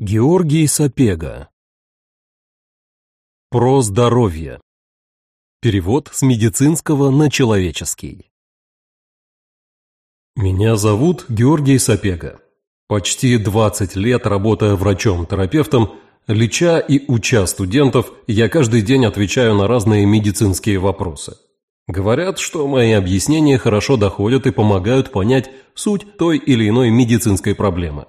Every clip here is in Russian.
Георгий Сапега Про здоровье Перевод с медицинского на человеческий Меня зовут Георгий Сапега. Почти 20 лет работая врачом-терапевтом, леча и уча студентов, я каждый день отвечаю на разные медицинские вопросы. Говорят, что мои объяснения хорошо доходят и помогают понять суть той или иной медицинской проблемы.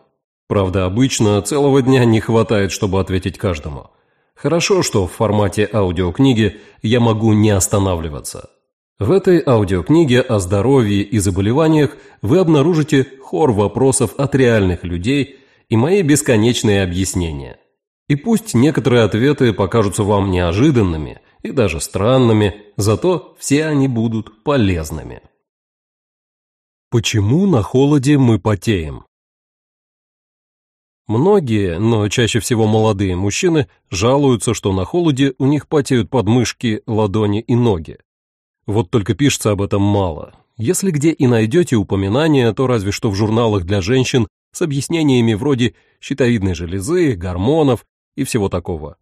Правда, обычно целого дня не хватает, чтобы ответить каждому. Хорошо, что в формате аудиокниги я могу не останавливаться. В этой аудиокниге о здоровье и заболеваниях вы обнаружите хор вопросов от реальных людей и мои бесконечные объяснения. И пусть некоторые ответы покажутся вам неожиданными и даже странными, зато все они будут полезными. Почему на холоде мы потеем? Многие, но чаще всего молодые мужчины, жалуются, что на холоде у них потеют подмышки, ладони и ноги. Вот только пишется об этом мало. Если где и найдете упоминания, то разве что в журналах для женщин с объяснениями вроде щитовидной железы, гормонов и всего такого.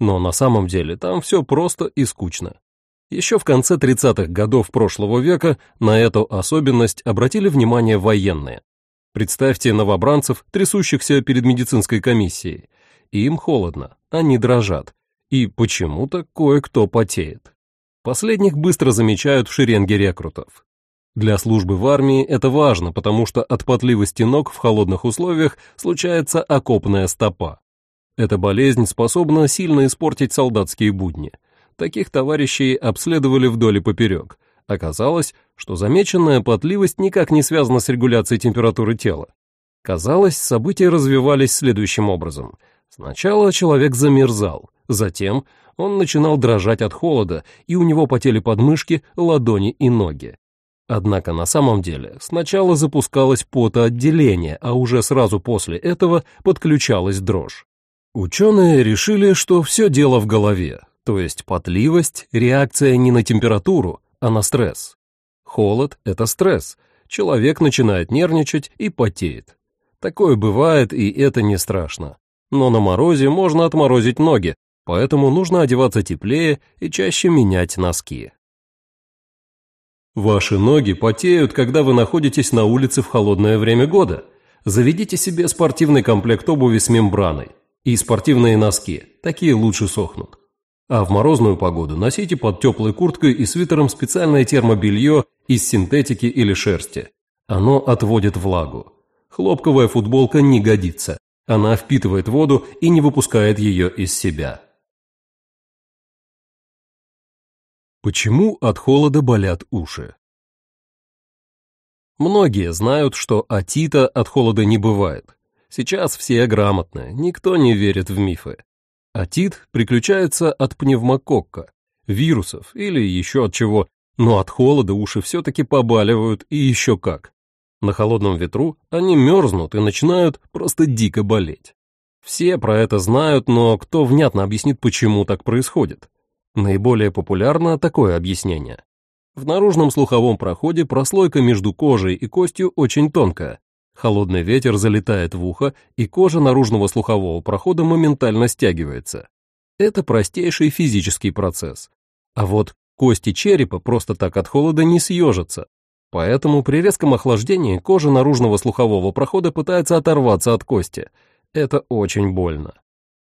Но на самом деле там все просто и скучно. Еще в конце 30-х годов прошлого века на эту особенность обратили внимание военные. Представьте новобранцев, трясущихся перед медицинской комиссией. Им холодно, они дрожат. И почему-то кое-кто потеет. Последних быстро замечают в шеренге рекрутов. Для службы в армии это важно, потому что от потливости ног в холодных условиях случается окопная стопа. Эта болезнь способна сильно испортить солдатские будни. Таких товарищей обследовали вдоль и поперек. Оказалось, что замеченная потливость никак не связана с регуляцией температуры тела. Казалось, события развивались следующим образом. Сначала человек замерзал, затем он начинал дрожать от холода, и у него потели подмышки, ладони и ноги. Однако на самом деле сначала запускалось потоотделение, а уже сразу после этого подключалась дрожь. Ученые решили, что все дело в голове, то есть потливость – реакция не на температуру, а на стресс. Холод – это стресс. Человек начинает нервничать и потеет. Такое бывает, и это не страшно. Но на морозе можно отморозить ноги, поэтому нужно одеваться теплее и чаще менять носки. Ваши ноги потеют, когда вы находитесь на улице в холодное время года. Заведите себе спортивный комплект обуви с мембраной и спортивные носки, такие лучше сохнут. А в морозную погоду носите под теплой курткой и свитером специальное термобелье из синтетики или шерсти. Оно отводит влагу. Хлопковая футболка не годится. Она впитывает воду и не выпускает ее из себя. Почему от холода болят уши? Многие знают, что атита от холода не бывает. Сейчас все грамотны, никто не верит в мифы. Атит приключается от пневмококка, вирусов или еще от чего, но от холода уши все-таки побаливают и еще как. На холодном ветру они мерзнут и начинают просто дико болеть. Все про это знают, но кто внятно объяснит, почему так происходит? Наиболее популярно такое объяснение. В наружном слуховом проходе прослойка между кожей и костью очень тонкая, Холодный ветер залетает в ухо, и кожа наружного слухового прохода моментально стягивается. Это простейший физический процесс. А вот кости черепа просто так от холода не съежатся. Поэтому при резком охлаждении кожа наружного слухового прохода пытается оторваться от кости. Это очень больно.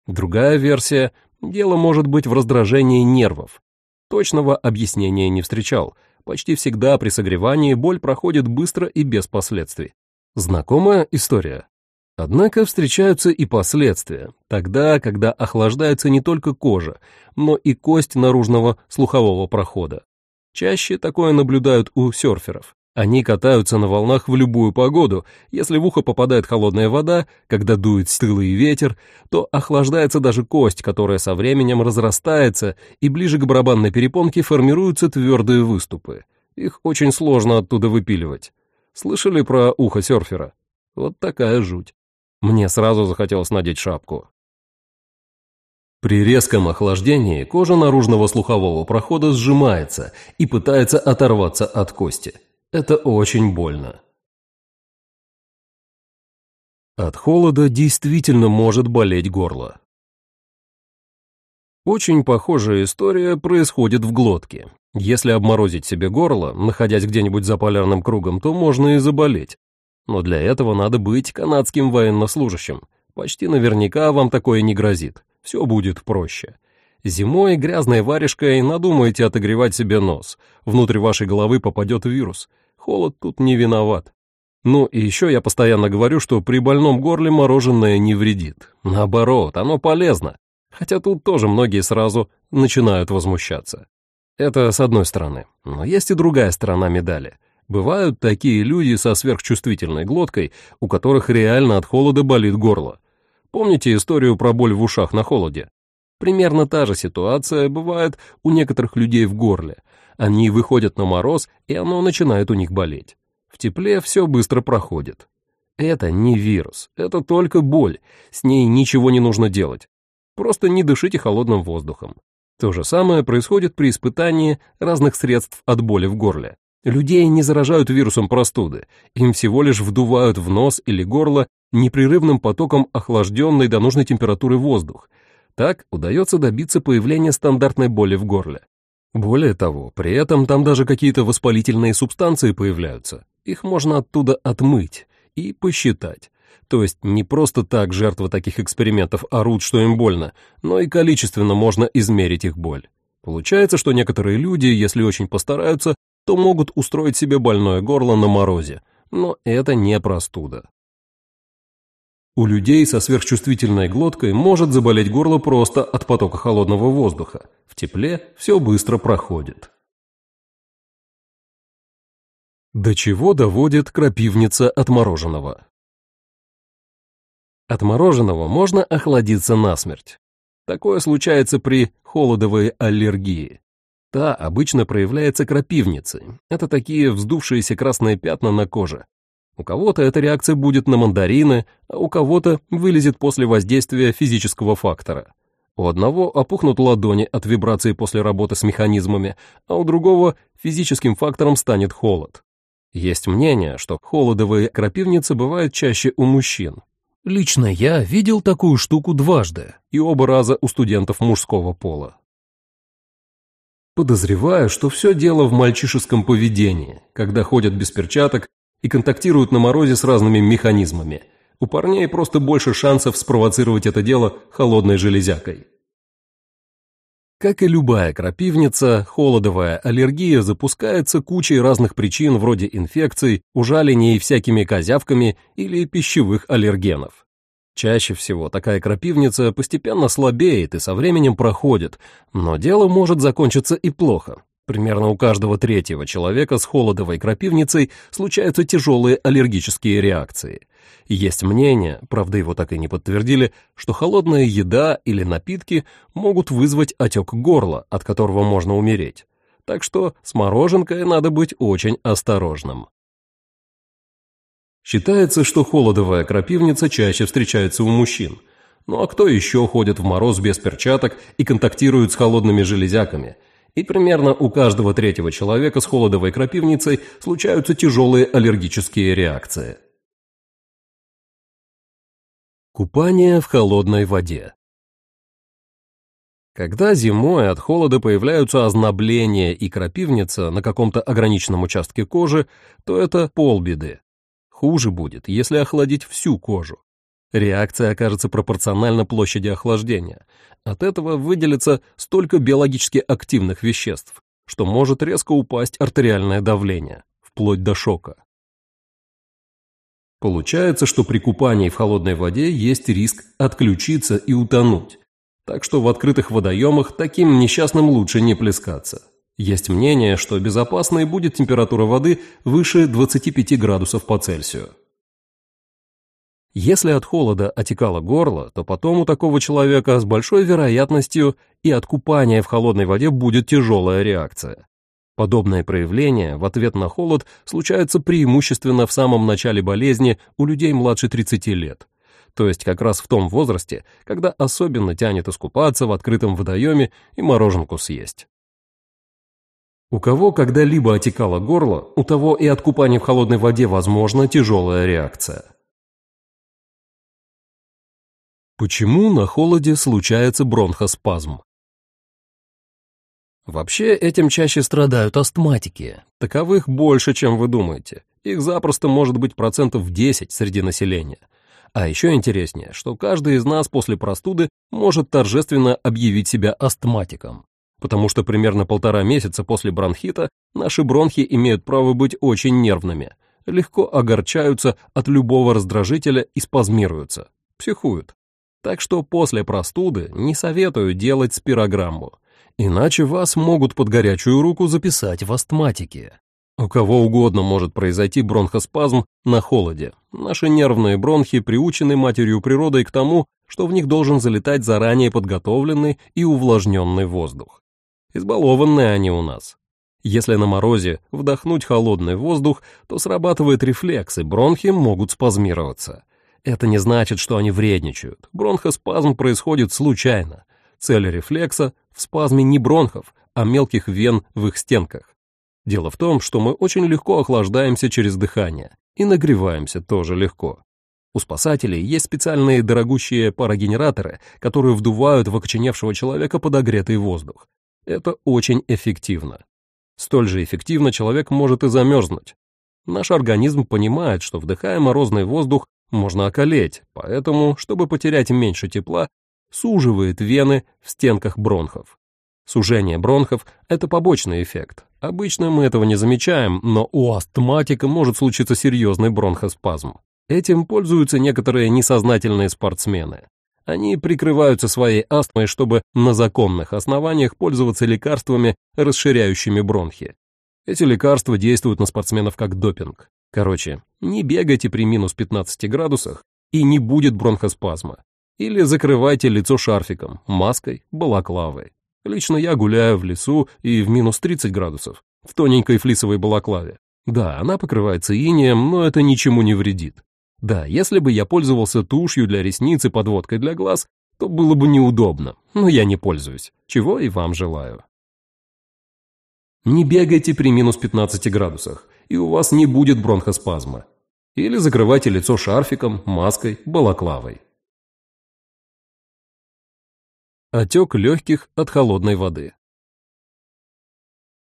Другая версия – дело может быть в раздражении нервов. Точного объяснения не встречал. Почти всегда при согревании боль проходит быстро и без последствий. Знакомая история. Однако встречаются и последствия, тогда, когда охлаждается не только кожа, но и кость наружного слухового прохода. Чаще такое наблюдают у серферов. Они катаются на волнах в любую погоду. Если в ухо попадает холодная вода, когда дует стылый ветер, то охлаждается даже кость, которая со временем разрастается, и ближе к барабанной перепонке формируются твердые выступы. Их очень сложно оттуда выпиливать. Слышали про ухо серфера? Вот такая жуть. Мне сразу захотелось надеть шапку. При резком охлаждении кожа наружного слухового прохода сжимается и пытается оторваться от кости. Это очень больно. От холода действительно может болеть горло. Очень похожая история происходит в глотке. Если обморозить себе горло, находясь где-нибудь за полярным кругом, то можно и заболеть. Но для этого надо быть канадским военнослужащим. Почти наверняка вам такое не грозит. Все будет проще. Зимой грязной варежкой надумаете отогревать себе нос. Внутрь вашей головы попадет вирус. Холод тут не виноват. Ну и еще я постоянно говорю, что при больном горле мороженое не вредит. Наоборот, оно полезно. Хотя тут тоже многие сразу начинают возмущаться. Это с одной стороны. Но есть и другая сторона медали. Бывают такие люди со сверхчувствительной глоткой, у которых реально от холода болит горло. Помните историю про боль в ушах на холоде? Примерно та же ситуация бывает у некоторых людей в горле. Они выходят на мороз, и оно начинает у них болеть. В тепле все быстро проходит. Это не вирус, это только боль, с ней ничего не нужно делать. Просто не дышите холодным воздухом. То же самое происходит при испытании разных средств от боли в горле. Людей не заражают вирусом простуды, им всего лишь вдувают в нос или горло непрерывным потоком охлажденный до нужной температуры воздух. Так удается добиться появления стандартной боли в горле. Более того, при этом там даже какие-то воспалительные субстанции появляются. Их можно оттуда отмыть и посчитать. То есть не просто так жертвы таких экспериментов орут, что им больно, но и количественно можно измерить их боль. Получается, что некоторые люди, если очень постараются, то могут устроить себе больное горло на морозе, но это не простуда. У людей со сверхчувствительной глоткой может заболеть горло просто от потока холодного воздуха. В тепле все быстро проходит. До чего доводит крапивница от мороженого? От мороженого можно охладиться насмерть. Такое случается при холодовой аллергии. Та обычно проявляется крапивницей. Это такие вздувшиеся красные пятна на коже. У кого-то эта реакция будет на мандарины, а у кого-то вылезет после воздействия физического фактора. У одного опухнут ладони от вибрации после работы с механизмами, а у другого физическим фактором станет холод. Есть мнение, что холодовые крапивницы бывают чаще у мужчин. Лично я видел такую штуку дважды, и оба раза у студентов мужского пола. Подозреваю, что все дело в мальчишеском поведении, когда ходят без перчаток и контактируют на морозе с разными механизмами. У парней просто больше шансов спровоцировать это дело холодной железякой. Как и любая крапивница, холодовая аллергия запускается кучей разных причин вроде инфекций, ужалений всякими козявками или пищевых аллергенов. Чаще всего такая крапивница постепенно слабеет и со временем проходит, но дело может закончиться и плохо. Примерно у каждого третьего человека с холодовой крапивницей случаются тяжелые аллергические реакции. Есть мнение, правда его так и не подтвердили, что холодная еда или напитки могут вызвать отек горла, от которого можно умереть. Так что с мороженкой надо быть очень осторожным. Считается, что холодовая крапивница чаще встречается у мужчин. Ну а кто еще ходит в мороз без перчаток и контактирует с холодными железяками – и примерно у каждого третьего человека с холодовой крапивницей случаются тяжелые аллергические реакции. Купание в холодной воде Когда зимой от холода появляются ознобления и крапивница на каком-то ограниченном участке кожи, то это полбеды. Хуже будет, если охладить всю кожу. Реакция окажется пропорциональна площади охлаждения. От этого выделится столько биологически активных веществ, что может резко упасть артериальное давление, вплоть до шока. Получается, что при купании в холодной воде есть риск отключиться и утонуть. Так что в открытых водоемах таким несчастным лучше не плескаться. Есть мнение, что безопасной будет температура воды выше 25 градусов по Цельсию. Если от холода отекало горло, то потом у такого человека с большой вероятностью и от купания в холодной воде будет тяжелая реакция. Подобное проявление в ответ на холод случается преимущественно в самом начале болезни у людей младше 30 лет. То есть как раз в том возрасте, когда особенно тянет искупаться в открытом водоеме и мороженку съесть. У кого когда-либо отекало горло, у того и от купания в холодной воде возможна тяжелая реакция. Почему на холоде случается бронхоспазм? Вообще, этим чаще страдают астматики. Таковых больше, чем вы думаете. Их запросто может быть процентов 10 среди населения. А еще интереснее, что каждый из нас после простуды может торжественно объявить себя астматиком. Потому что примерно полтора месяца после бронхита наши бронхи имеют право быть очень нервными, легко огорчаются от любого раздражителя и спазмируются, психуют. Так что после простуды не советую делать спирограмму, иначе вас могут под горячую руку записать в астматике. У кого угодно может произойти бронхоспазм на холоде. Наши нервные бронхи приучены матерью природой к тому, что в них должен залетать заранее подготовленный и увлажненный воздух. Избалованные они у нас. Если на морозе вдохнуть холодный воздух, то срабатывает рефлекс, и бронхи могут спазмироваться. Это не значит, что они вредничают. Бронхоспазм происходит случайно. Цель рефлекса в спазме не бронхов, а мелких вен в их стенках. Дело в том, что мы очень легко охлаждаемся через дыхание и нагреваемся тоже легко. У спасателей есть специальные дорогущие парогенераторы, которые вдувают в окоченевшего человека подогретый воздух. Это очень эффективно. Столь же эффективно человек может и замерзнуть. Наш организм понимает, что вдыхая морозный воздух, можно околеть, поэтому, чтобы потерять меньше тепла, суживает вены в стенках бронхов. Сужение бронхов – это побочный эффект. Обычно мы этого не замечаем, но у астматика может случиться серьезный бронхоспазм. Этим пользуются некоторые несознательные спортсмены. Они прикрываются своей астмой, чтобы на законных основаниях пользоваться лекарствами, расширяющими бронхи. Эти лекарства действуют на спортсменов как допинг. Короче, не бегайте при минус 15 градусах, и не будет бронхоспазма. Или закрывайте лицо шарфиком, маской, балаклавой. Лично я гуляю в лесу и в минус 30 градусов, в тоненькой флисовой балаклаве. Да, она покрывается инеем, но это ничему не вредит. Да, если бы я пользовался тушью для ресниц и подводкой для глаз, то было бы неудобно, но я не пользуюсь, чего и вам желаю. Не бегайте при минус 15 градусах и у вас не будет бронхоспазма. Или закрывайте лицо шарфиком, маской, балаклавой. Отек легких от холодной воды.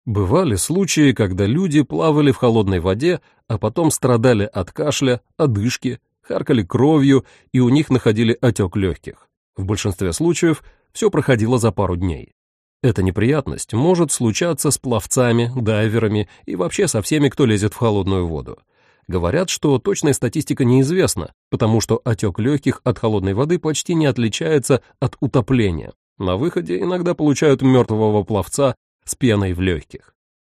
Бывали случаи, когда люди плавали в холодной воде, а потом страдали от кашля, одышки, харкали кровью, и у них находили отек легких. В большинстве случаев все проходило за пару дней. Эта неприятность может случаться с пловцами, дайверами и вообще со всеми, кто лезет в холодную воду. Говорят, что точная статистика неизвестна, потому что отек легких от холодной воды почти не отличается от утопления. На выходе иногда получают мертвого пловца с пеной в легких.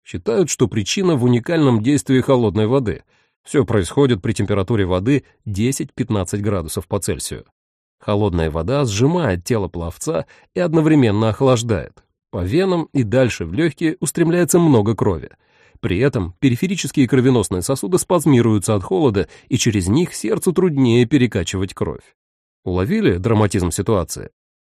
Считают, что причина в уникальном действии холодной воды. Все происходит при температуре воды 10-15 градусов по Цельсию. Холодная вода сжимает тело пловца и одновременно охлаждает. По венам и дальше в легкие устремляется много крови. При этом периферические кровеносные сосуды спазмируются от холода, и через них сердцу труднее перекачивать кровь. Уловили драматизм ситуации?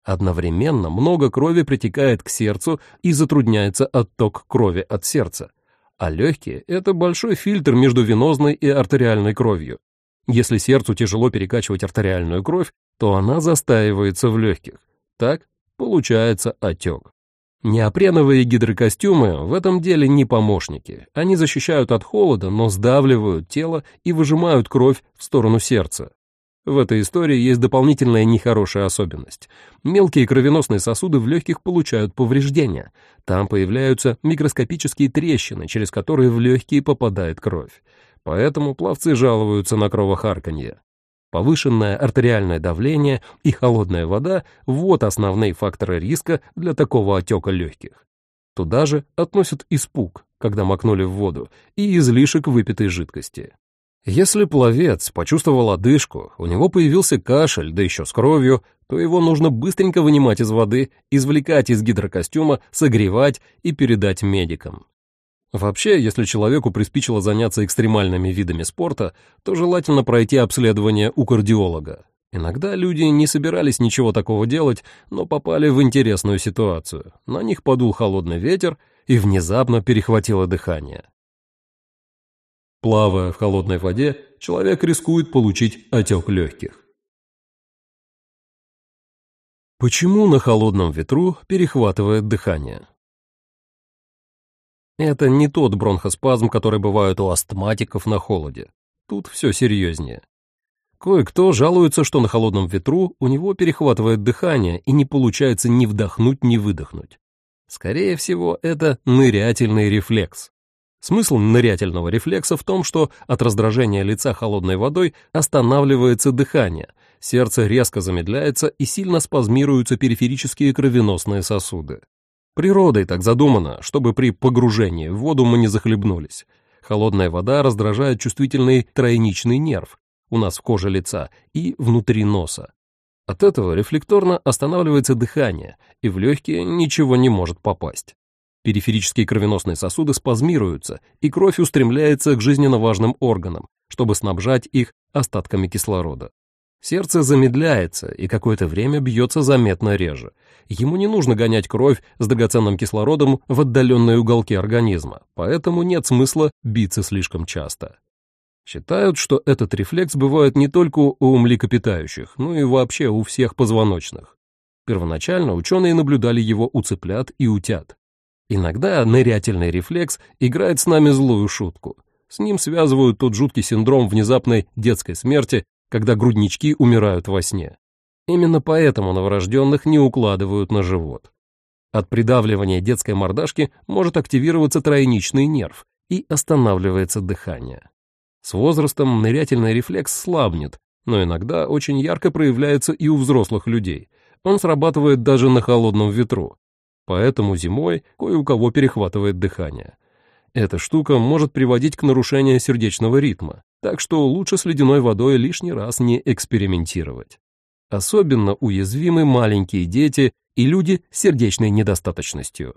Одновременно много крови притекает к сердцу и затрудняется отток крови от сердца. А легкие – это большой фильтр между венозной и артериальной кровью. Если сердцу тяжело перекачивать артериальную кровь, то она застаивается в легких. Так получается отек. Неопреновые гидрокостюмы в этом деле не помощники. Они защищают от холода, но сдавливают тело и выжимают кровь в сторону сердца. В этой истории есть дополнительная нехорошая особенность. Мелкие кровеносные сосуды в легких получают повреждения. Там появляются микроскопические трещины, через которые в легкие попадает кровь. Поэтому пловцы жалуются на кровохарканье. Повышенное артериальное давление и холодная вода – вот основные факторы риска для такого отека легких. Туда же относят испуг, когда макнули в воду, и излишек выпитой жидкости. Если пловец почувствовал одышку, у него появился кашель, да еще с кровью, то его нужно быстренько вынимать из воды, извлекать из гидрокостюма, согревать и передать медикам. Вообще, если человеку приспичило заняться экстремальными видами спорта, то желательно пройти обследование у кардиолога. Иногда люди не собирались ничего такого делать, но попали в интересную ситуацию. На них подул холодный ветер и внезапно перехватило дыхание. Плавая в холодной воде, человек рискует получить отек легких. Почему на холодном ветру перехватывает дыхание? Это не тот бронхоспазм, который бывает у астматиков на холоде. Тут все серьезнее. Кое-кто жалуется, что на холодном ветру у него перехватывает дыхание и не получается ни вдохнуть, ни выдохнуть. Скорее всего, это нырятельный рефлекс. Смысл нырятельного рефлекса в том, что от раздражения лица холодной водой останавливается дыхание, сердце резко замедляется и сильно спазмируются периферические кровеносные сосуды. Природой так задумано, чтобы при погружении в воду мы не захлебнулись. Холодная вода раздражает чувствительный тройничный нерв у нас в коже лица и внутри носа. От этого рефлекторно останавливается дыхание, и в легкие ничего не может попасть. Периферические кровеносные сосуды спазмируются, и кровь устремляется к жизненно важным органам, чтобы снабжать их остатками кислорода. Сердце замедляется и какое-то время бьется заметно реже. Ему не нужно гонять кровь с драгоценным кислородом в отдаленные уголки организма, поэтому нет смысла биться слишком часто. Считают, что этот рефлекс бывает не только у млекопитающих, но и вообще у всех позвоночных. Первоначально ученые наблюдали его у цыплят и утят. Иногда нырятельный рефлекс играет с нами злую шутку. С ним связывают тот жуткий синдром внезапной детской смерти, когда груднички умирают во сне. Именно поэтому новорожденных не укладывают на живот. От придавливания детской мордашки может активироваться тройничный нерв и останавливается дыхание. С возрастом нырятельный рефлекс слабнет, но иногда очень ярко проявляется и у взрослых людей. Он срабатывает даже на холодном ветру. Поэтому зимой кое у кого перехватывает дыхание. Эта штука может приводить к нарушению сердечного ритма, так что лучше с ледяной водой лишний раз не экспериментировать. Особенно уязвимы маленькие дети и люди с сердечной недостаточностью.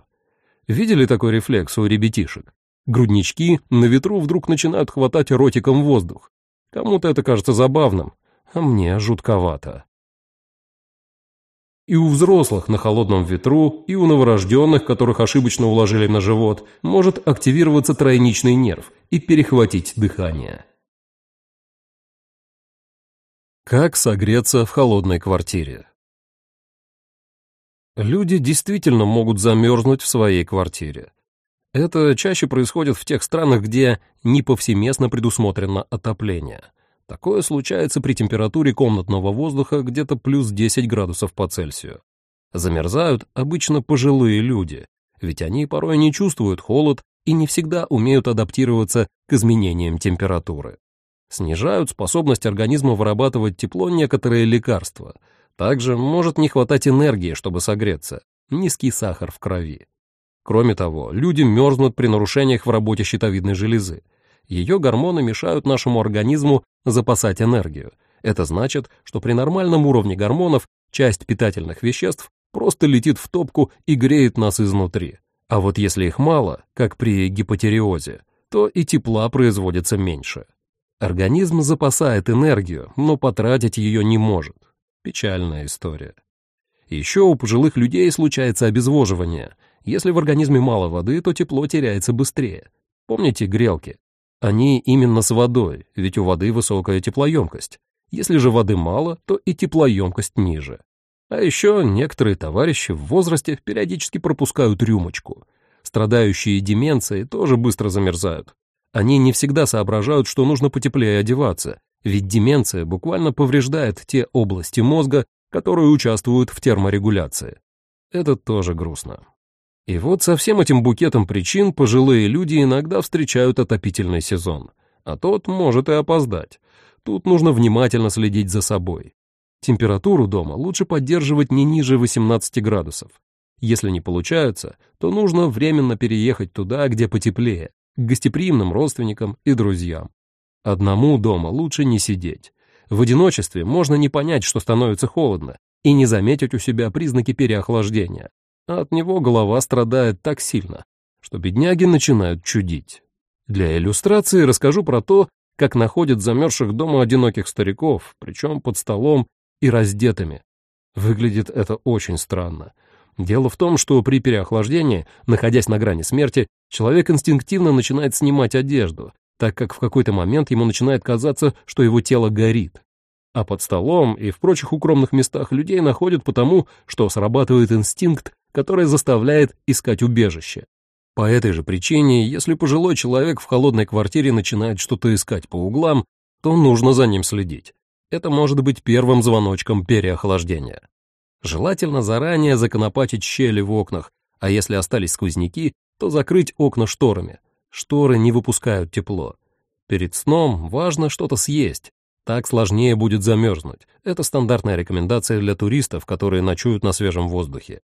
Видели такой рефлекс у ребятишек? Груднички на ветру вдруг начинают хватать ротиком воздух. Кому-то это кажется забавным, а мне жутковато. И у взрослых на холодном ветру, и у новорожденных, которых ошибочно уложили на живот, может активироваться тройничный нерв и перехватить дыхание. Как согреться в холодной квартире? Люди действительно могут замерзнуть в своей квартире. Это чаще происходит в тех странах, где не повсеместно предусмотрено отопление. Такое случается при температуре комнатного воздуха где-то плюс 10 градусов по Цельсию. Замерзают обычно пожилые люди, ведь они порой не чувствуют холод и не всегда умеют адаптироваться к изменениям температуры. Снижают способность организма вырабатывать тепло некоторые лекарства. Также может не хватать энергии, чтобы согреться, низкий сахар в крови. Кроме того, люди мерзнут при нарушениях в работе щитовидной железы. Ее гормоны мешают нашему организму запасать энергию. Это значит, что при нормальном уровне гормонов часть питательных веществ просто летит в топку и греет нас изнутри. А вот если их мало, как при гипотериозе, то и тепла производится меньше. Организм запасает энергию, но потратить ее не может. Печальная история. Еще у пожилых людей случается обезвоживание – если в организме мало воды, то тепло теряется быстрее. Помните грелки? Они именно с водой, ведь у воды высокая теплоемкость. Если же воды мало, то и теплоемкость ниже. А еще некоторые товарищи в возрасте периодически пропускают рюмочку. Страдающие деменцией тоже быстро замерзают. Они не всегда соображают, что нужно потеплее одеваться, ведь деменция буквально повреждает те области мозга, которые участвуют в терморегуляции. Это тоже грустно. И вот со всем этим букетом причин пожилые люди иногда встречают отопительный сезон, а тот может и опоздать. Тут нужно внимательно следить за собой. Температуру дома лучше поддерживать не ниже 18 градусов. Если не получается, то нужно временно переехать туда, где потеплее, к гостеприимным родственникам и друзьям. Одному дома лучше не сидеть. В одиночестве можно не понять, что становится холодно, и не заметить у себя признаки переохлаждения а от него голова страдает так сильно, что бедняги начинают чудить. Для иллюстрации расскажу про то, как находят замерзших дома одиноких стариков, причем под столом и раздетыми. Выглядит это очень странно. Дело в том, что при переохлаждении, находясь на грани смерти, человек инстинктивно начинает снимать одежду, так как в какой-то момент ему начинает казаться, что его тело горит. А под столом и в прочих укромных местах людей находят потому, что срабатывает инстинкт, который заставляет искать убежище. По этой же причине, если пожилой человек в холодной квартире начинает что-то искать по углам, то нужно за ним следить. Это может быть первым звоночком переохлаждения. Желательно заранее законопатить щели в окнах, а если остались сквозняки, то закрыть окна шторами. Шторы не выпускают тепло. Перед сном важно что-то съесть. Так сложнее будет замерзнуть. Это стандартная рекомендация для туристов, которые ночуют на свежем воздухе.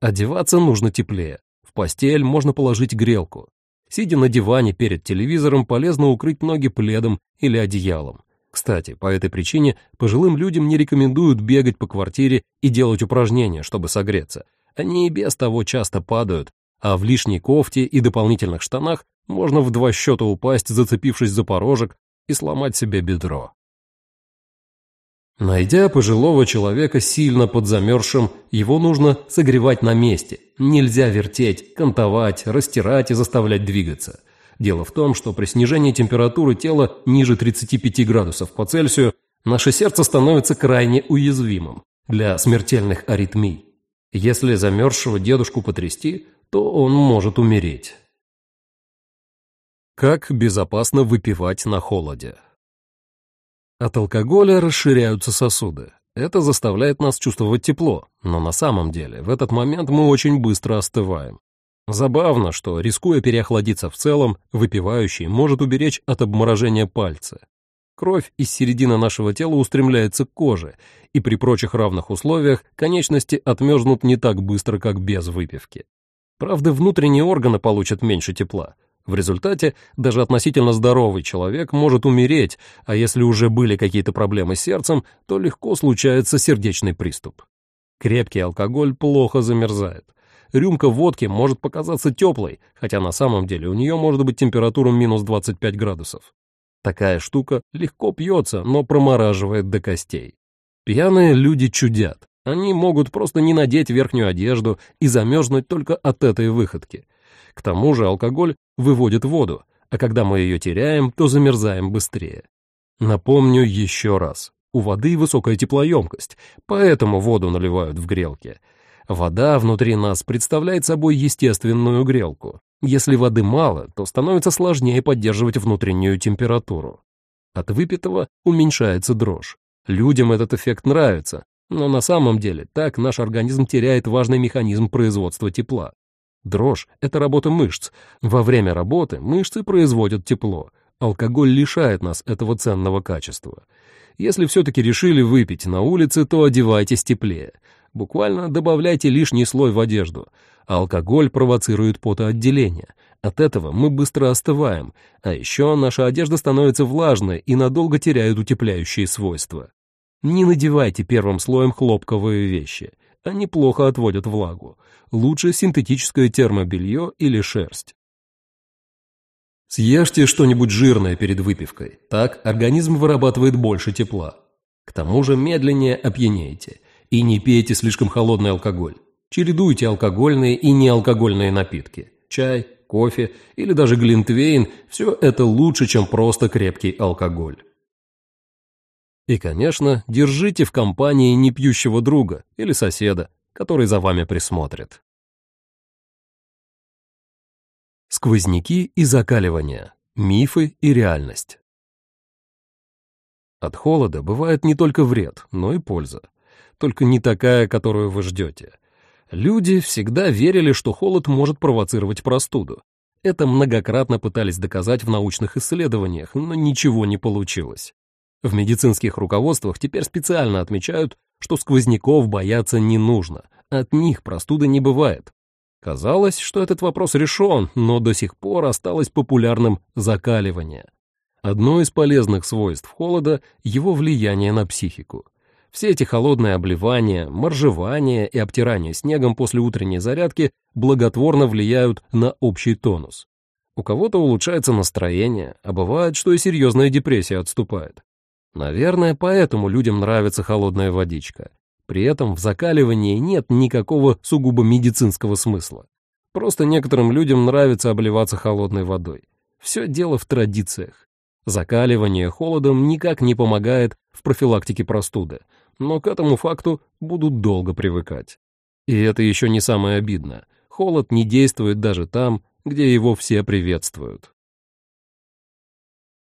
Одеваться нужно теплее. В постель можно положить грелку. Сидя на диване перед телевизором, полезно укрыть ноги пледом или одеялом. Кстати, по этой причине пожилым людям не рекомендуют бегать по квартире и делать упражнения, чтобы согреться. Они и без того часто падают, а в лишней кофте и дополнительных штанах можно в два счета упасть, зацепившись за порожек, и сломать себе бедро. Найдя пожилого человека сильно подзамерзшим, его нужно согревать на месте. Нельзя вертеть, кантовать, растирать и заставлять двигаться. Дело в том, что при снижении температуры тела ниже 35 градусов по Цельсию наше сердце становится крайне уязвимым для смертельных аритмий. Если замерзшего дедушку потрясти, то он может умереть. Как безопасно выпивать на холоде? От алкоголя расширяются сосуды. Это заставляет нас чувствовать тепло, но на самом деле в этот момент мы очень быстро остываем. Забавно, что, рискуя переохладиться в целом, выпивающий может уберечь от обморожения пальцы. Кровь из середины нашего тела устремляется к коже, и при прочих равных условиях конечности отмерзнут не так быстро, как без выпивки. Правда, внутренние органы получат меньше тепла, в результате даже относительно здоровый человек может умереть, а если уже были какие-то проблемы с сердцем, то легко случается сердечный приступ. Крепкий алкоголь плохо замерзает. Рюмка водки может показаться теплой, хотя на самом деле у нее может быть температура минус 25 градусов. Такая штука легко пьется, но промораживает до костей. Пьяные люди чудят. Они могут просто не надеть верхнюю одежду и замерзнуть только от этой выходки – к тому же алкоголь выводит воду, а когда мы ее теряем, то замерзаем быстрее. Напомню еще раз. У воды высокая теплоемкость, поэтому воду наливают в грелки. Вода внутри нас представляет собой естественную грелку. Если воды мало, то становится сложнее поддерживать внутреннюю температуру. От выпитого уменьшается дрожь. Людям этот эффект нравится, но на самом деле так наш организм теряет важный механизм производства тепла. Дрожь — это работа мышц. Во время работы мышцы производят тепло. Алкоголь лишает нас этого ценного качества. Если все-таки решили выпить на улице, то одевайтесь теплее. Буквально добавляйте лишний слой в одежду. Алкоголь провоцирует потоотделение. От этого мы быстро остываем, а еще наша одежда становится влажной и надолго теряет утепляющие свойства. Не надевайте первым слоем хлопковые вещи — они плохо отводят влагу. Лучше синтетическое термобелье или шерсть. Съешьте что-нибудь жирное перед выпивкой. Так организм вырабатывает больше тепла. К тому же медленнее опьянеете. И не пейте слишком холодный алкоголь. Чередуйте алкогольные и неалкогольные напитки. Чай, кофе или даже глинтвейн – все это лучше, чем просто крепкий алкоголь. И, конечно, держите в компании непьющего друга или соседа, который за вами присмотрит. Сквозняки и закаливания. Мифы и реальность. От холода бывает не только вред, но и польза. Только не такая, которую вы ждете. Люди всегда верили, что холод может провоцировать простуду. Это многократно пытались доказать в научных исследованиях, но ничего не получилось. В медицинских руководствах теперь специально отмечают, что сквозняков бояться не нужно, от них простуды не бывает. Казалось, что этот вопрос решен, но до сих пор осталось популярным закаливание. Одно из полезных свойств холода – его влияние на психику. Все эти холодные обливания, моржевание и обтирание снегом после утренней зарядки благотворно влияют на общий тонус. У кого-то улучшается настроение, а бывает, что и серьезная депрессия отступает. Наверное, поэтому людям нравится холодная водичка. При этом в закаливании нет никакого сугубо медицинского смысла. Просто некоторым людям нравится обливаться холодной водой. Все дело в традициях. Закаливание холодом никак не помогает в профилактике простуды, но к этому факту будут долго привыкать. И это еще не самое обидное. Холод не действует даже там, где его все приветствуют.